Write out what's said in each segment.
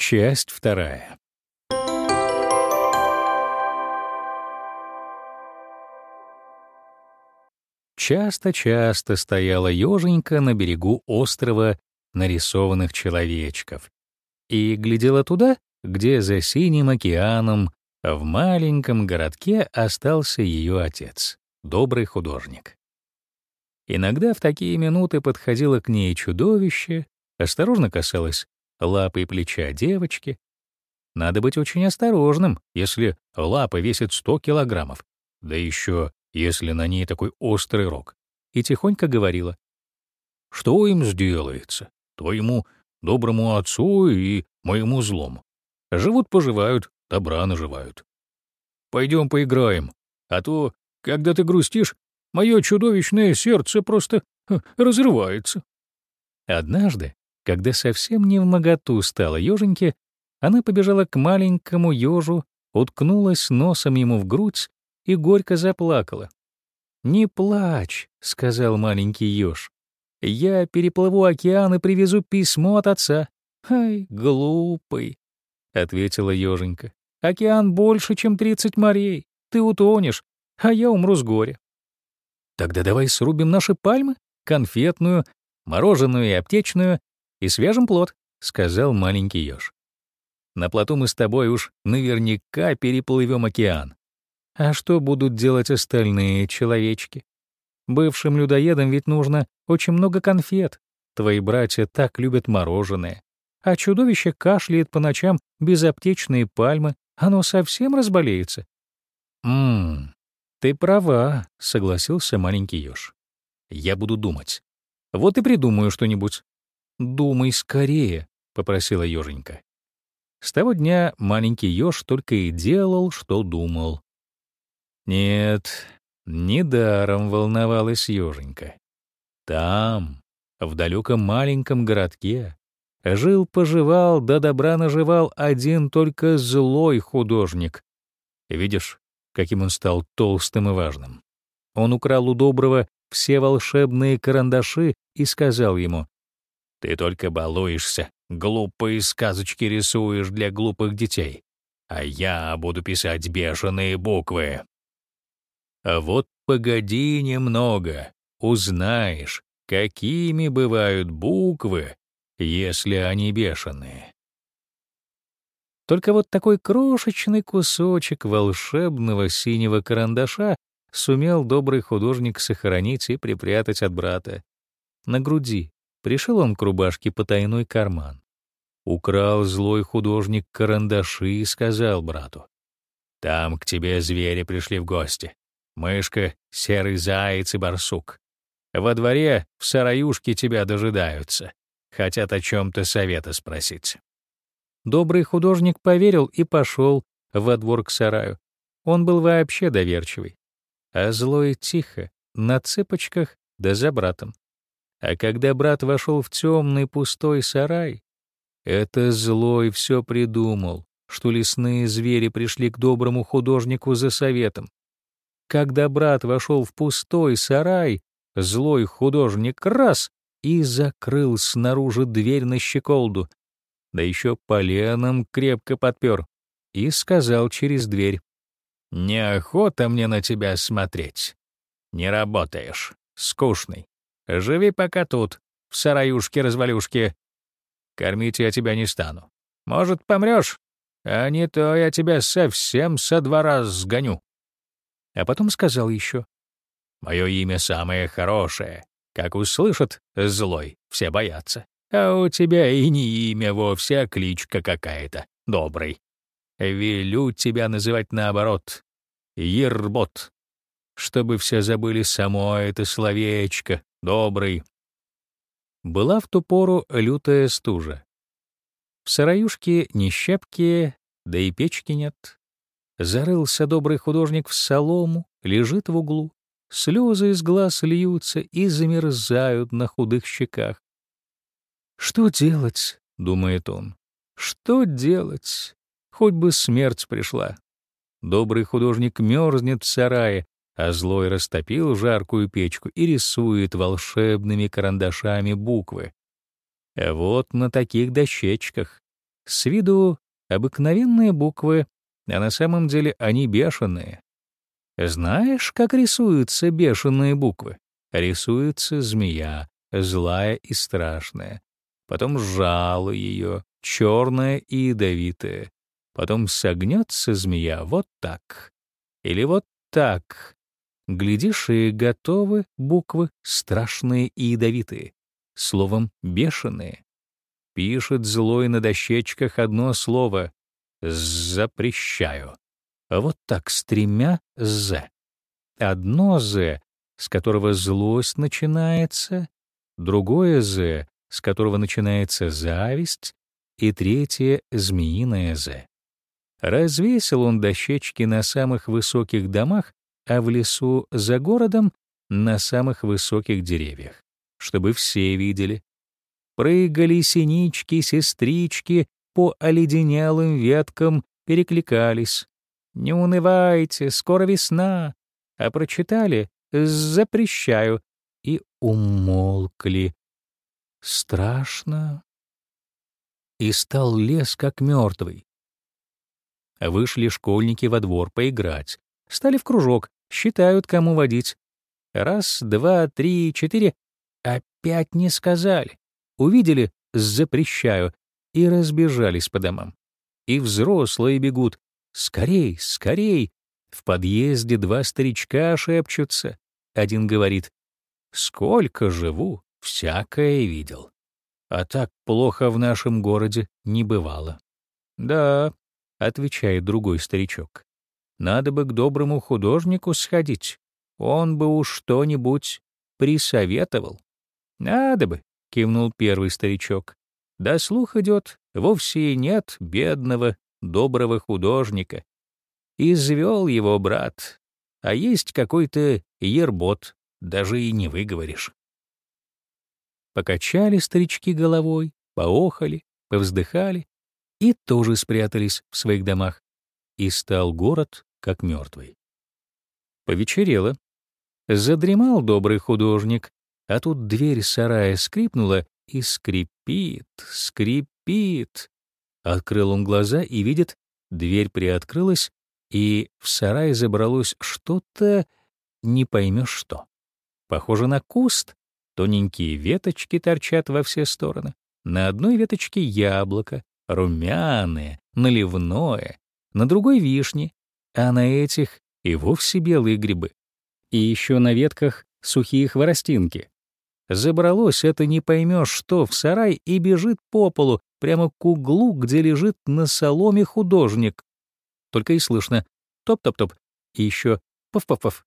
Часть вторая. Часто-часто стояла ёженька на берегу острова нарисованных человечков и глядела туда, где за синим океаном в маленьком городке остался ее отец, добрый художник. Иногда в такие минуты подходило к ней чудовище, осторожно касалось лапы и плеча девочки. Надо быть очень осторожным, если лапа весит 100 килограммов, да еще если на ней такой острый рог. И тихонько говорила, «Что им сделается? Твоему доброму отцу и моему злому. Живут-поживают, добра наживают. Пойдем поиграем, а то, когда ты грустишь, мое чудовищное сердце просто ха, разрывается». Однажды, когда совсем не в моготу стала ёженьке, она побежала к маленькому ёжу, уткнулась носом ему в грудь и горько заплакала. «Не плачь», — сказал маленький ёж. «Я переплыву океан и привезу письмо от отца». «Ай, глупый», — ответила ёженька. «Океан больше, чем тридцать морей. Ты утонешь, а я умру с горя». «Тогда давай срубим наши пальмы, конфетную, мороженую и аптечную, и свяжем плод», — сказал маленький ёж. «На плоту мы с тобой уж наверняка переплывем океан. А что будут делать остальные человечки? Бывшим людоедам ведь нужно очень много конфет. Твои братья так любят мороженое. А чудовище кашляет по ночам без аптечной пальмы. Оно совсем разболеется. «Ммм, ты права», — согласился маленький ёж. «Я буду думать. Вот и придумаю что-нибудь». «Думай скорее», — попросила ёженька. С того дня маленький ёж только и делал, что думал. Нет, недаром волновалась ёженька. Там, в далеком маленьком городке, жил-поживал, да добра наживал один только злой художник. Видишь, каким он стал толстым и важным. Он украл у доброго все волшебные карандаши и сказал ему, «Ты только балуешься, глупые сказочки рисуешь для глупых детей, а я буду писать бешеные буквы». А вот погоди немного, узнаешь, какими бывают буквы, если они бешеные. Только вот такой крошечный кусочек волшебного синего карандаша сумел добрый художник сохранить и припрятать от брата. На груди пришел он к рубашке потайной карман. Украл злой художник карандаши и сказал брату, «Там к тебе звери пришли в гости мышка, серый заяц и барсук. Во дворе в сараюшке тебя дожидаются, хотят о чем-то совета спросить». Добрый художник поверил и пошел во двор к сараю. Он был вообще доверчивый. А злой тихо, на цыпочках, да за братом. А когда брат вошел в темный пустой сарай, это злой все придумал, что лесные звери пришли к доброму художнику за советом. Когда брат вошел в пустой сарай, злой художник раз и закрыл снаружи дверь на щеколду, да еще поленом крепко подпер, и сказал через дверь, «Неохота мне на тебя смотреть. Не работаешь, скучный. Живи пока тут, в сараюшке-развалюшке. Кормить я тебя не стану. Может, помрешь, а не то я тебя совсем со двора сгоню». А потом сказал еще, «Мое имя самое хорошее. Как услышат злой, все боятся. А у тебя и не имя вовсе, а кличка какая-то, добрый. Велю тебя называть наоборот, Ербот, чтобы все забыли само это словечко, добрый». Была в ту пору лютая стужа. В сараюшке ни щепки, да и печки нет. Зарылся добрый художник в солому, лежит в углу. Слезы из глаз льются и замерзают на худых щеках. «Что делать?» — думает он. «Что делать? Хоть бы смерть пришла». Добрый художник мерзнет в сарае, а злой растопил жаркую печку и рисует волшебными карандашами буквы. Вот на таких дощечках С виду обыкновенные буквы, а на самом деле они бешеные. Знаешь, как рисуются бешеные буквы? Рисуется змея, злая и страшная. Потом жало ее, черное и ядовитое. Потом согнется змея вот так. Или вот так. Глядишь, и готовы буквы страшные и ядовитые. Словом, бешеные. Пишет злой на дощечках одно слово «запрещаю». Вот так с тремя «з». Одно «з», с которого злость начинается, другое «з», с которого начинается зависть, и третье — змеиное «з». Развесил он дощечки на самых высоких домах, а в лесу за городом — на самых высоких деревьях, чтобы все видели. Прыгали синички, сестрички по оледенелым веткам, перекликались. «Не унывайте, скоро весна!» А прочитали «Запрещаю» и умолкли. Страшно. И стал лес как мертвый. Вышли школьники во двор поиграть. Стали в кружок, считают, кому водить. Раз, два, три, четыре. Опять не сказали. Увидели «запрещаю» и разбежались по домам. И взрослые бегут. «Скорей, скорей!» В подъезде два старичка шепчутся. Один говорит «Сколько живу, всякое видел. А так плохо в нашем городе не бывало». «Да, отвечает другой старичок. Надо бы к доброму художнику сходить. Он бы уж что-нибудь присоветовал. Надо бы, кивнул первый старичок. Да слух идет, вовсе нет бедного, доброго художника. Извел его брат, а есть какой-то ербот, даже и не выговоришь. Покачали старички головой, поохали, повздыхали и тоже спрятались в своих домах, и стал город как мертвый. Повечерело. Задремал добрый художник, а тут дверь сарая скрипнула и скрипит, скрипит. Открыл он глаза и видит, дверь приоткрылась, и в сарай забралось что-то, не поймешь что. Похоже на куст, тоненькие веточки торчат во все стороны. На одной веточке яблоко, румяное, наливное, на другой — вишни, а на этих и вовсе белые грибы. И еще на ветках сухие хворостинки. Забралось это не поймешь что в сарай и бежит по полу, прямо к углу, где лежит на соломе художник. Только и слышно топ-топ-топ, и еще пов-пов-пов.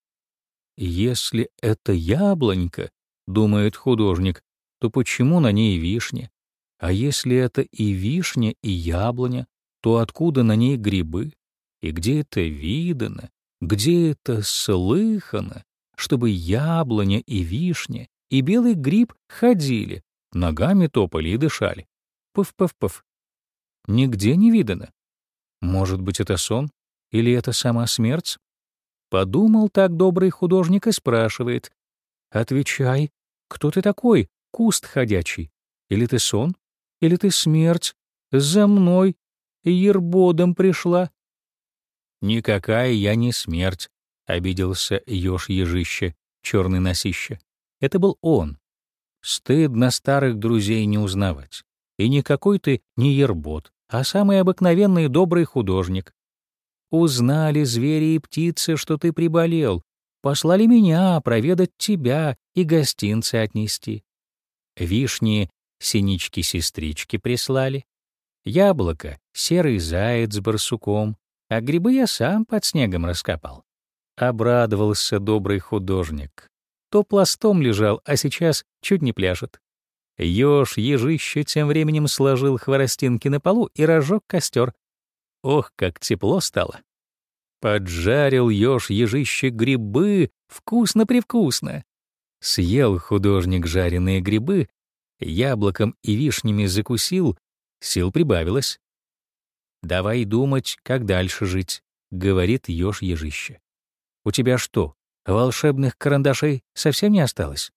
Если это яблонька, думает художник, то почему на ней вишня? А если это и вишня, и яблоня, то откуда на ней грибы? И где это видано? Где это слыхано, чтобы яблоня и вишня и белый гриб ходили, ногами топали и дышали? Пыф-пыф-пыф. Нигде не видано. Может быть, это сон? Или это сама смерть? Подумал так добрый художник и спрашивает. Отвечай, кто ты такой, куст ходячий? Или ты сон? Или ты смерть за мной ербодом пришла?» «Никакая я не смерть», — обиделся еж-ежище, черный носище. Это был он. Стыдно старых друзей не узнавать. И никакой ты не ербод, а самый обыкновенный добрый художник. Узнали звери и птицы, что ты приболел, послали меня проведать тебя и гостинцы отнести. Вишни синички-сестрички прислали. Яблоко — серый заяц с барсуком, а грибы я сам под снегом раскопал. Обрадовался добрый художник. То пластом лежал, а сейчас чуть не пляшет. Ёж ежище тем временем сложил хворостинки на полу и разжег костер. Ох, как тепло стало! Поджарил ёж ежище грибы, вкусно-привкусно. Съел художник жареные грибы, яблоком и вишнями закусил, сил прибавилось. «Давай думать, как дальше жить», — говорит еж ежище. «У тебя что, волшебных карандашей совсем не осталось?»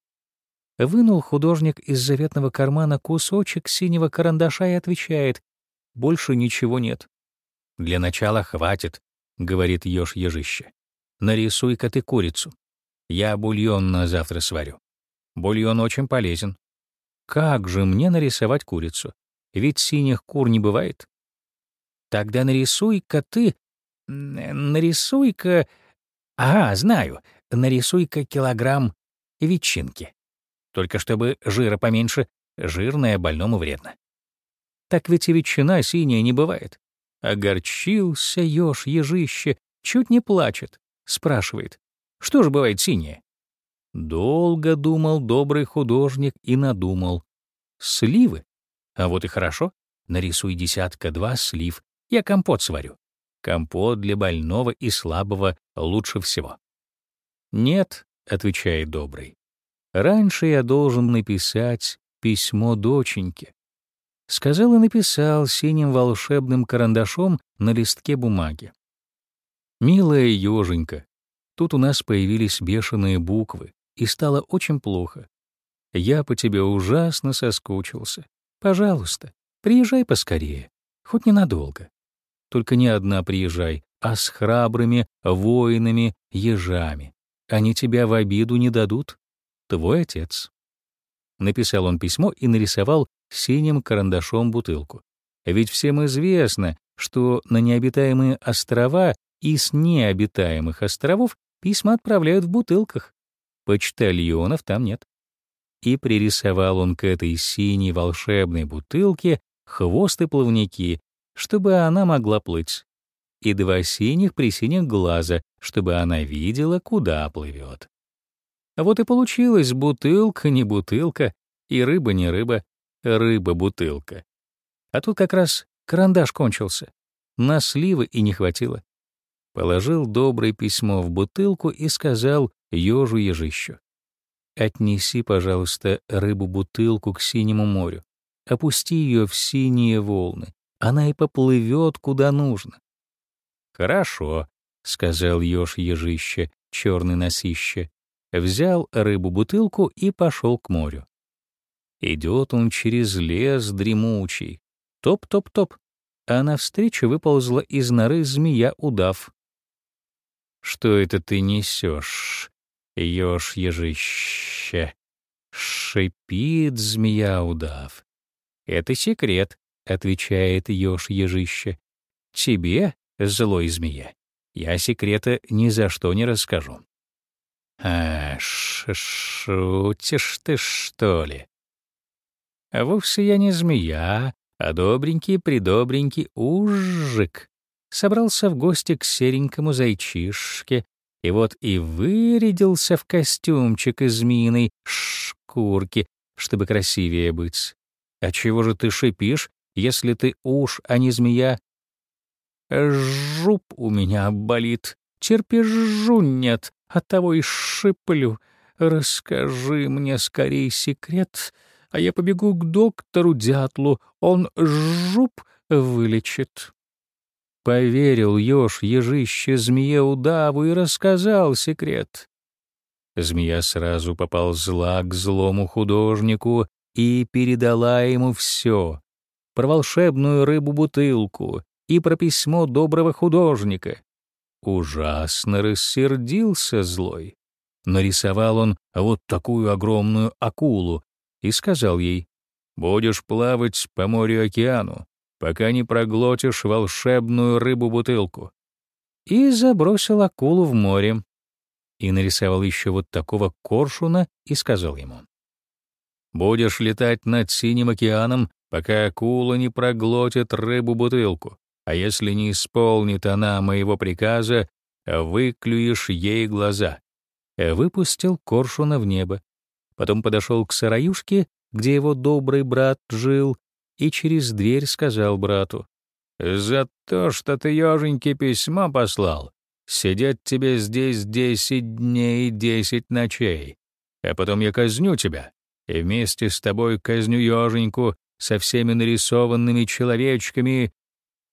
Вынул художник из заветного кармана кусочек синего карандаша и отвечает, больше ничего нет. Для начала хватит, говорит еж ежище. Нарисуй-ка ты курицу. Я бульон на завтра сварю. Бульон очень полезен. Как же мне нарисовать курицу? Ведь синих кур не бывает. Тогда нарисуй-ка ты... Нарисуй-ка... А, знаю. Нарисуй-ка килограмм ветчинки. Только чтобы жира поменьше, жирное больному вредно. Так ведь и ветчина синяя не бывает. Огорчился еж ежище, чуть не плачет. Спрашивает, что же бывает синее? Долго думал добрый художник и надумал. Сливы. А вот и хорошо. Нарисуй десятка-два слив. Я компот сварю. Компот для больного и слабого лучше всего. «Нет», — отвечает добрый, — «раньше я должен написать письмо доченьке». Сказал и написал синим волшебным карандашом на листке бумаги. «Милая еженька, тут у нас появились бешеные буквы, и стало очень плохо. Я по тебе ужасно соскучился. Пожалуйста, приезжай поскорее, хоть ненадолго. Только не одна приезжай, а с храбрыми воинами-ежами. Они тебя в обиду не дадут. Твой отец. Написал он письмо и нарисовал синим карандашом бутылку. Ведь всем известно, что на необитаемые острова и с необитаемых островов письма отправляют в бутылках. Почтальонов там нет. И пририсовал он к этой синей волшебной бутылке хвост и плавники, чтобы она могла плыть и два синих присиних глаза, чтобы она видела, куда плывет. А вот и получилось бутылка не бутылка, и рыба не рыба, рыба-бутылка. А тут как раз карандаш кончился. На сливы и не хватило. Положил доброе письмо в бутылку и сказал ежу ежищу. «Отнеси, пожалуйста, рыбу-бутылку к синему морю. Опусти ее в синие волны. Она и поплывет куда нужно. «Хорошо», — сказал еж ежище, черный носище. Взял рыбу-бутылку и пошел к морю. Идет он через лес дремучий. Топ-топ-топ. А навстречу выползла из норы змея-удав. «Что это ты несешь, еж ежище?» Шипит змея-удав. «Это секрет», — отвечает еж ежище. «Тебе злой змея. Я секрета ни за что не расскажу. А, ш шутишь ты, что ли? А вовсе я не змея, а добренький-придобренький ужик. Собрался в гости к серенькому зайчишке, и вот и вырядился в костюмчик из змеиной шкурки, чтобы красивее быть. А чего же ты шипишь, если ты уж, а не змея? Жуп у меня болит, терпежу нет, оттого и шиплю. Расскажи мне скорей секрет, а я побегу к доктору Дятлу, он жуп вылечит. Поверил еж ежище змее удаву и рассказал секрет. Змея сразу поползла к злому художнику и передала ему все — про волшебную рыбу-бутылку, и про письмо доброго художника. Ужасно рассердился злой. Нарисовал он вот такую огромную акулу и сказал ей, «Будешь плавать по морю-океану, пока не проглотишь волшебную рыбу-бутылку». И забросил акулу в море. И нарисовал еще вот такого коршуна и сказал ему, «Будешь летать над синим океаном, пока акула не проглотит рыбу-бутылку а если не исполнит она моего приказа, выклюешь ей глаза». Выпустил коршуна в небо. Потом подошел к сараюшке, где его добрый брат жил, и через дверь сказал брату, «За то, что ты еженьке письма послал, сидеть тебе здесь десять дней и десять ночей, а потом я казню тебя, и вместе с тобой казню еженьку со всеми нарисованными человечками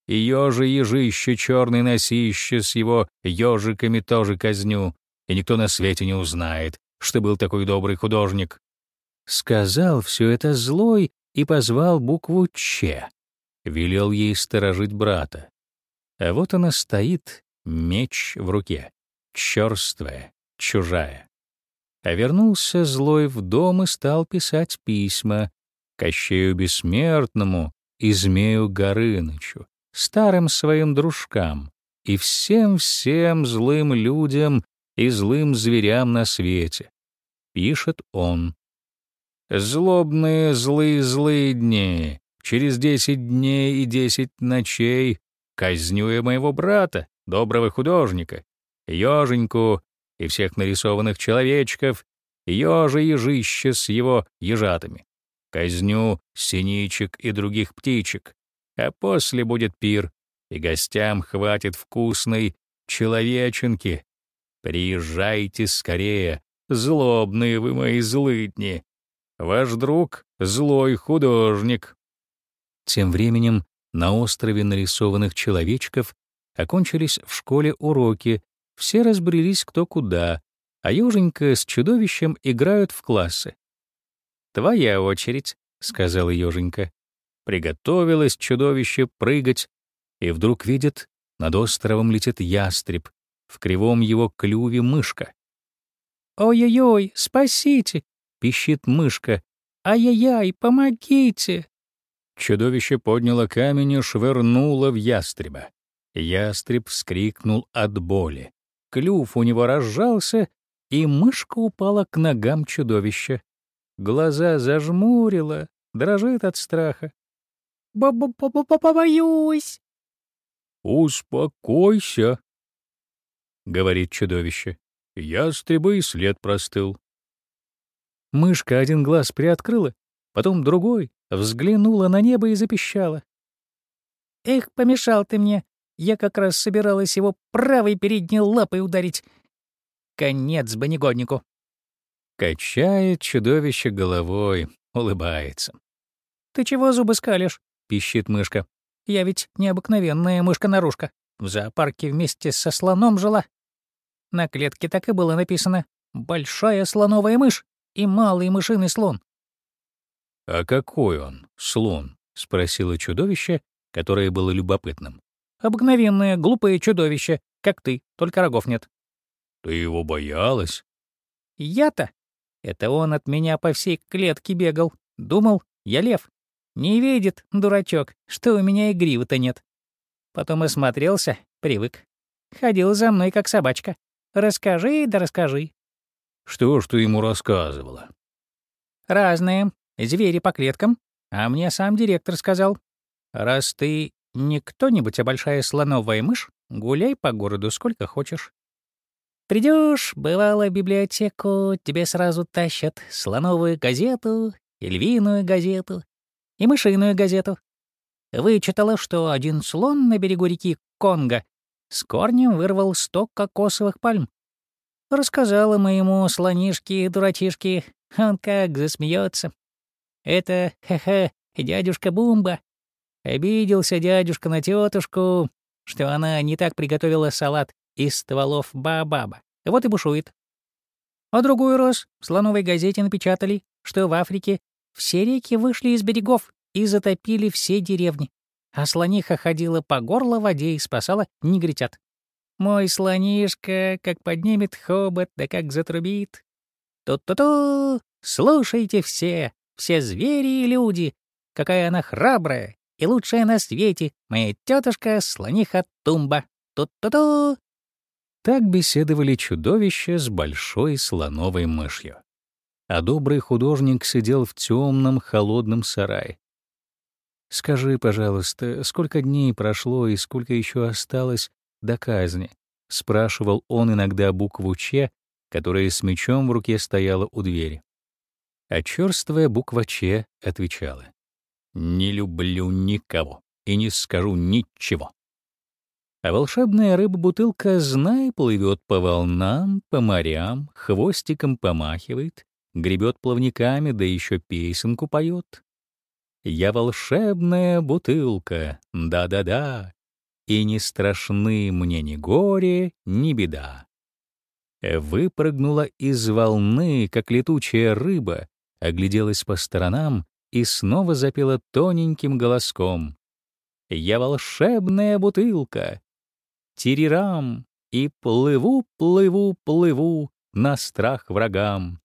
и ежи ежище черный носище с его ежиками тоже казню, и никто на свете не узнает, что был такой добрый художник. Сказал все это злой и позвал букву «Ч». велел ей сторожить брата. А вот она стоит, меч в руке, чёрствая, чужая. А вернулся злой в дом и стал писать письма Кощею Бессмертному и Змею Горынычу, старым своим дружкам и всем-всем злым людям и злым зверям на свете. Пишет он. «Злобные злые-злые дни, через десять дней и десять ночей казню я моего брата, доброго художника, еженьку и всех нарисованных человечков, ежа ежище с его ежатами. Казню синичек и других птичек, а после будет пир, и гостям хватит вкусной человеченки. Приезжайте скорее, злобные вы мои злыдни. Ваш друг — злой художник. Тем временем на острове нарисованных человечков окончились в школе уроки, все разбрелись кто куда, а Ёженька с чудовищем играют в классы. «Твоя очередь», — сказала Ёженька. Приготовилось чудовище прыгать, и вдруг видит, над островом летит ястреб, в кривом его клюве мышка. «Ой-ой-ой, спасите!» — пищит мышка. «Ай-яй-яй, помогите!» Чудовище подняло камень и швырнуло в ястреба. Ястреб вскрикнул от боли. Клюв у него разжался, и мышка упала к ногам чудовища. Глаза зажмурила, дрожит от страха. «Бо-бо-бо-бо-боюсь!» «Успокойся», — говорит чудовище. Ястреба и след простыл. Мышка один глаз приоткрыла, потом другой, взглянула на небо и запищала. «Эх, помешал ты мне! Я как раз собиралась его правой передней лапой ударить. Конец бы негоднику!» Качает чудовище головой, улыбается. «Ты чего зубы скалишь?» — пищит мышка. «Я ведь необыкновенная мышка-нарушка. В зоопарке вместе со слоном жила. На клетке так и было написано «Большая слоновая мышь и малый мышиный слон». «А какой он, слон?» — спросило чудовище, которое было любопытным. «Обыкновенное, глупое чудовище, как ты, только рогов нет». «Ты его боялась?» «Я-то? Это он от меня по всей клетке бегал. Думал, я лев. Не видит, дурачок, что у меня и гривы-то нет. Потом осмотрелся, привык. Ходил за мной, как собачка. Расскажи, да расскажи. Что ж ты ему рассказывала? Разные. Звери по клеткам. А мне сам директор сказал. Раз ты не кто-нибудь, а большая слоновая мышь, гуляй по городу сколько хочешь. Придешь, бывало, в библиотеку, тебе сразу тащат слоновую газету, и львиную газету, и мышиную газету. Вычитала, что один слон на берегу реки Конго с корнем вырвал сто кокосовых пальм. Рассказала моему слонишке дурачишке, он как засмеется. Это, хе-хе, дядюшка Бумба. Обиделся дядюшка на тетушку, что она не так приготовила салат из стволов баобаба. Вот и бушует. А другой раз в слоновой газете напечатали, что в Африке все реки вышли из берегов и затопили все деревни а слониха ходила по горло воде и спасала негритят. Мой слонишка как поднимет хобот, да как затрубит. Ту-ту-ту! Слушайте все, все звери и люди, какая она храбрая и лучшая на свете, моя тетушка слониха Тумба. Ту-ту-ту! Так беседовали чудовища с большой слоновой мышью. А добрый художник сидел в темном холодном сарае, «Скажи, пожалуйста, сколько дней прошло и сколько еще осталось до казни?» — спрашивал он иногда букву «Ч», которая с мечом в руке стояла у двери. А черствая буква «Ч» отвечала. «Не люблю никого и не скажу ничего». А волшебная рыба-бутылка, знай, плывет по волнам, по морям, хвостиком помахивает, гребет плавниками, да еще песенку поет. Я волшебная бутылка, да-да-да, и не страшны мне ни горе, ни беда. Выпрыгнула из волны, как летучая рыба, огляделась по сторонам и снова запела тоненьким голоском. Я волшебная бутылка. Тирирам, и плыву, плыву, плыву на страх врагам.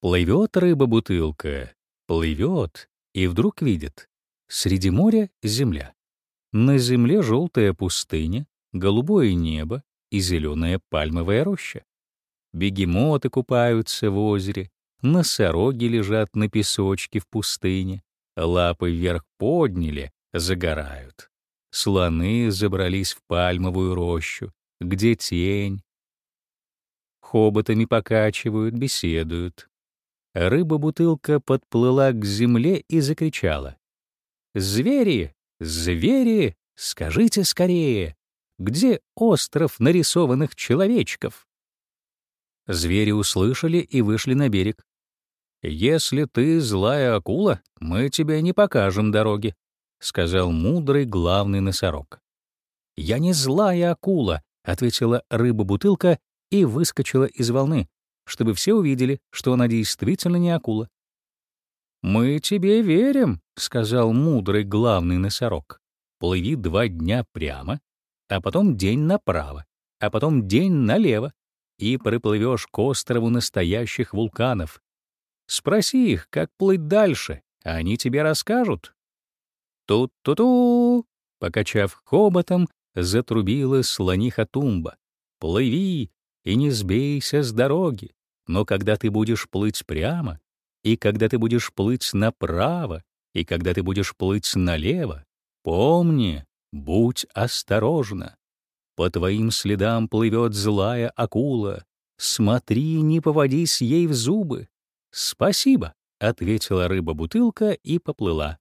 Плывет рыба-бутылка, плывет, и вдруг видит. Среди моря — земля. На земле желтая пустыня, голубое небо и зеленая пальмовая роща. Бегемоты купаются в озере, носороги лежат на песочке в пустыне, лапы вверх подняли, загорают. Слоны забрались в пальмовую рощу, где тень. Хоботами покачивают, беседуют. Рыба-бутылка подплыла к земле и закричала. «Звери! Звери! Скажите скорее! Где остров нарисованных человечков?» Звери услышали и вышли на берег. «Если ты злая акула, мы тебе не покажем дороги», — сказал мудрый главный носорог. «Я не злая акула», — ответила рыба-бутылка и выскочила из волны, чтобы все увидели, что она действительно не акула. «Мы тебе верим», — сказал мудрый главный носорог. «Плыви два дня прямо, а потом день направо, а потом день налево, и приплывешь к острову настоящих вулканов. Спроси их, как плыть дальше, а они тебе расскажут. Тут-ту-ту, покачав хоботом, затрубила слониха тумба. Плыви и не сбейся с дороги, но когда ты будешь плыть прямо, и когда ты будешь плыть направо, и когда ты будешь плыть налево, помни, будь осторожна. По твоим следам плывет злая акула. Смотри, не поводись ей в зубы. Спасибо, — ответила рыба-бутылка и поплыла.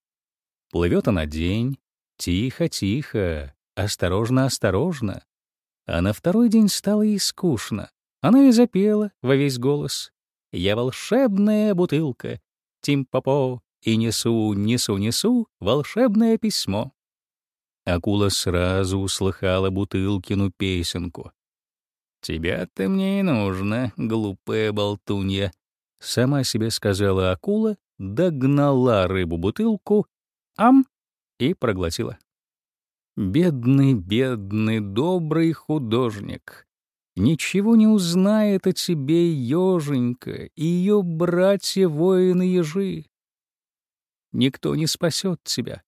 Плывет она день, тихо-тихо, осторожно-осторожно. А на второй день стало ей скучно. Она и запела во весь голос. «Я волшебная бутылка, тим-попо, и несу, несу, несу волшебное письмо». Акула сразу услыхала Бутылкину песенку. «Тебя-то мне и нужно, глупая болтунья», — сама себе сказала акула, догнала рыбу-бутылку, ам, и проглотила. Бедный, бедный, добрый художник. Ничего не узнает о тебе еженька и ее братья-воины-ежи. Никто не спасет тебя.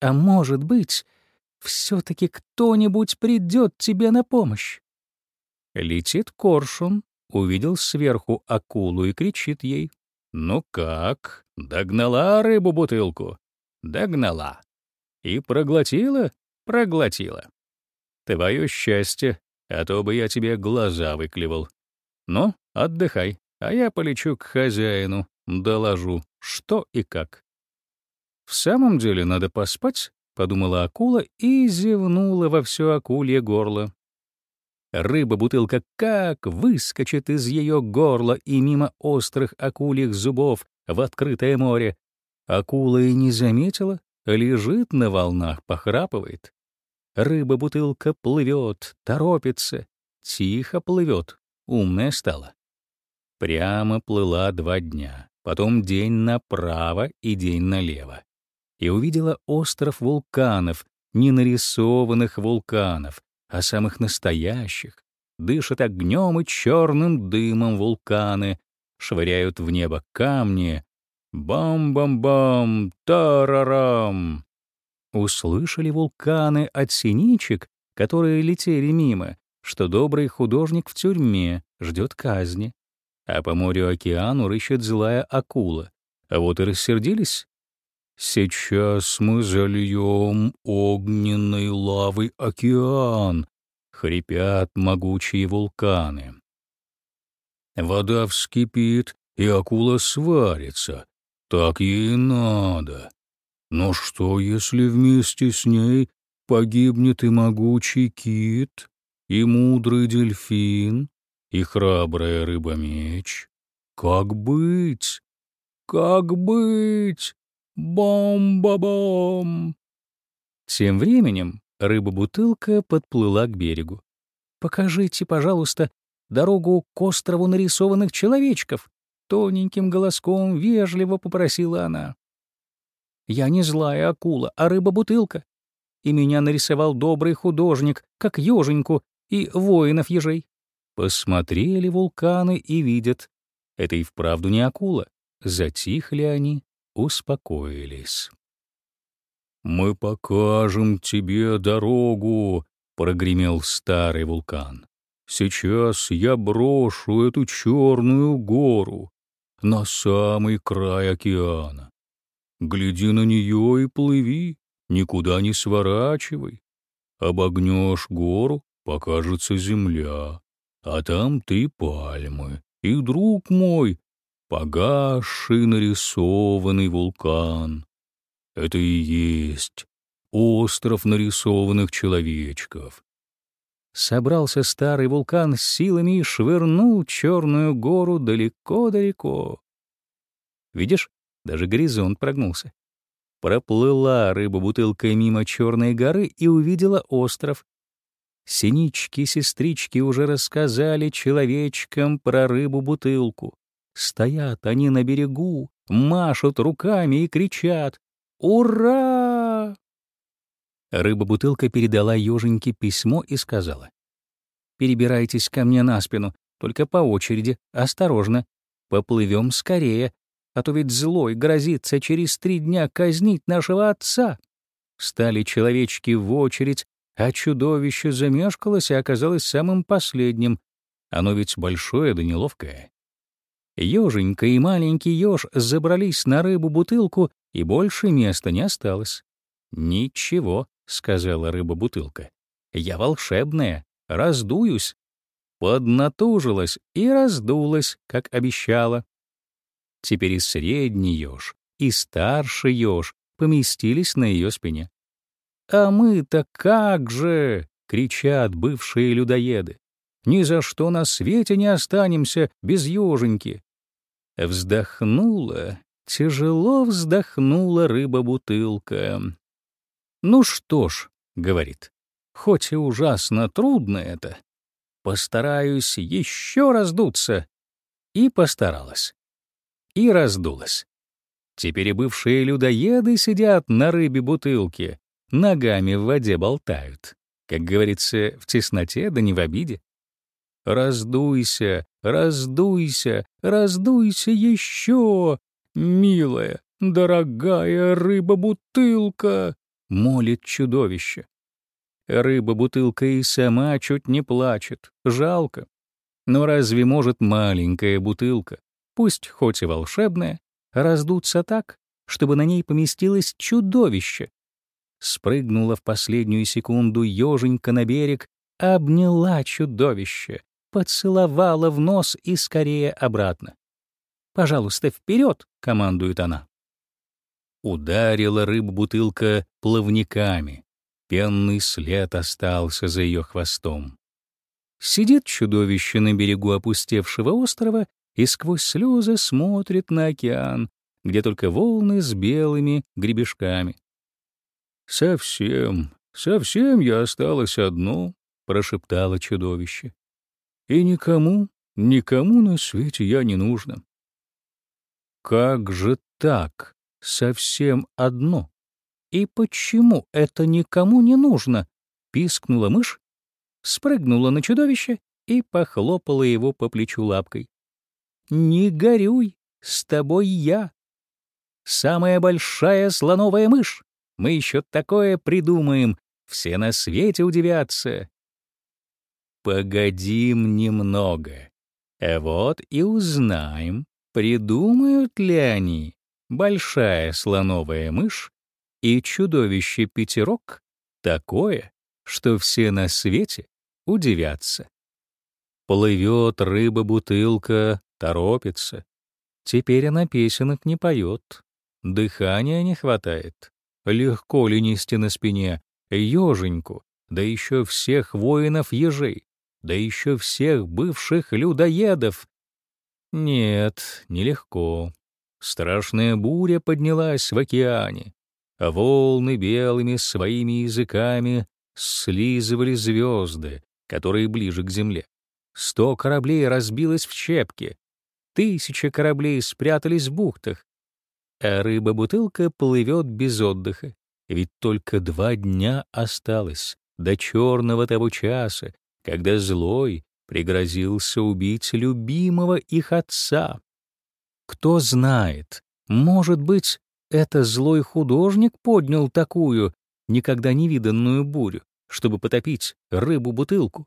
А может быть, все-таки кто-нибудь придет тебе на помощь. Летит коршун, увидел сверху акулу и кричит ей. «Ну как, догнала рыбу-бутылку?» «Догнала». «И проглотила?» «Проглотила». «Твое счастье, а то бы я тебе глаза выклевал. Ну, отдыхай, а я полечу к хозяину, доложу, что и как». «В самом деле надо поспать?» — подумала акула и зевнула во все акулье горло. Рыба-бутылка как выскочит из ее горла и мимо острых акульих зубов в открытое море. Акула и не заметила, лежит на волнах, похрапывает. Рыба-бутылка плывет, торопится, тихо плывет, умная стала. Прямо плыла два дня, потом день направо и день налево и увидела остров вулканов, не нарисованных вулканов, а самых настоящих. Дышат огнем и черным дымом вулканы, швыряют в небо камни. Бам-бам-бам, тарарам. Услышали вулканы от синичек, которые летели мимо, что добрый художник в тюрьме ждет казни, а по морю-океану рыщет злая акула. А вот и рассердились Сейчас мы зальем огненной лавой океан, хрипят могучие вулканы. Вода вскипит, и акула сварится. Так ей надо. Но что, если вместе с ней погибнет и могучий кит, и мудрый дельфин, и храбрая рыба-меч? Как быть? Как быть? Бом-ба-бом! Тем временем рыба-бутылка подплыла к берегу. «Покажите, пожалуйста, дорогу к острову нарисованных человечков», — тоненьким голоском вежливо попросила она. Я не злая акула, а рыба-бутылка. И меня нарисовал добрый художник, как еженьку и воинов-ежей. Посмотрели вулканы и видят. Это и вправду не акула. Затихли они, успокоились. «Мы покажем тебе дорогу», — прогремел старый вулкан. «Сейчас я брошу эту черную гору на самый край океана. Гляди на нее и плыви, никуда не сворачивай. Обогнешь гору, покажется земля, а там ты пальмы. И, друг мой, погасший нарисованный вулкан. Это и есть остров нарисованных человечков. Собрался старый вулкан с силами и швырнул черную гору далеко-далеко. Видишь, даже горизонт прогнулся. Проплыла рыба-бутылка мимо черной горы и увидела остров. Синички-сестрички уже рассказали человечкам про рыбу-бутылку. Стоят они на берегу, машут руками и кричат «Ура!». Рыба-бутылка передала еженьке письмо и сказала «Перебирайтесь ко мне на спину, только по очереди, осторожно. Поплывем скорее, а то ведь злой грозится через три дня казнить нашего отца». Стали человечки в очередь, а чудовище замешкалось и оказалось самым последним. Оно ведь большое да неловкое. Ёженька и маленький ёж забрались на рыбу-бутылку, и больше места не осталось. «Ничего», — сказала рыба-бутылка. «Я волшебная, раздуюсь». Поднатужилась и раздулась, как обещала. Теперь и средний еж, и старший еж поместились на ее спине. «А мы-то как же!» — кричат бывшие людоеды. «Ни за что на свете не останемся без еженьки!» Вздохнула, тяжело вздохнула рыба-бутылка. «Ну что ж», — говорит, — «хоть и ужасно трудно это, постараюсь еще раздуться». И постаралась и раздулась. Теперь и бывшие людоеды сидят на рыбе-бутылке, ногами в воде болтают. Как говорится, в тесноте да не в обиде. Раздуйся, раздуйся, раздуйся еще, милая, дорогая рыба-бутылка, молит чудовище. Рыба-бутылка и сама чуть не плачет, жалко. Но разве может маленькая бутылка, пусть хоть и волшебная, раздуться так, чтобы на ней поместилось чудовище. Спрыгнула в последнюю секунду еженька на берег, обняла чудовище, поцеловала в нос и скорее обратно. «Пожалуйста, вперед!» — командует она. Ударила рыба-бутылка плавниками. Пенный след остался за ее хвостом. Сидит чудовище на берегу опустевшего острова и сквозь слезы смотрит на океан, где только волны с белыми гребешками. «Совсем, совсем я осталась одно», — прошептало чудовище. «И никому, никому на свете я не нужна». «Как же так? Совсем одно? И почему это никому не нужно?» — пискнула мышь, спрыгнула на чудовище и похлопала его по плечу лапкой. Не горюй, с тобой я. Самая большая слоновая мышь. Мы еще такое придумаем. Все на свете удивятся. Погодим немного. А вот и узнаем, придумают ли они, большая слоновая мышь и чудовище-пятерок, такое, что все на свете удивятся. Плывет рыба-бутылка торопится. Теперь она песенок не поет, дыхания не хватает. Легко ли нести на спине еженьку, да еще всех воинов-ежей, да еще всех бывших людоедов? Нет, нелегко. Страшная буря поднялась в океане, а волны белыми своими языками слизывали звезды, которые ближе к земле. Сто кораблей разбилось в щепки, Тысячи кораблей спрятались в бухтах. а рыба-бутылка плывет без отдыха. Ведь только два дня осталось до черного того часа, когда злой пригрозился убить любимого их отца. Кто знает, может быть, это злой художник поднял такую, никогда не виданную бурю, чтобы потопить рыбу-бутылку.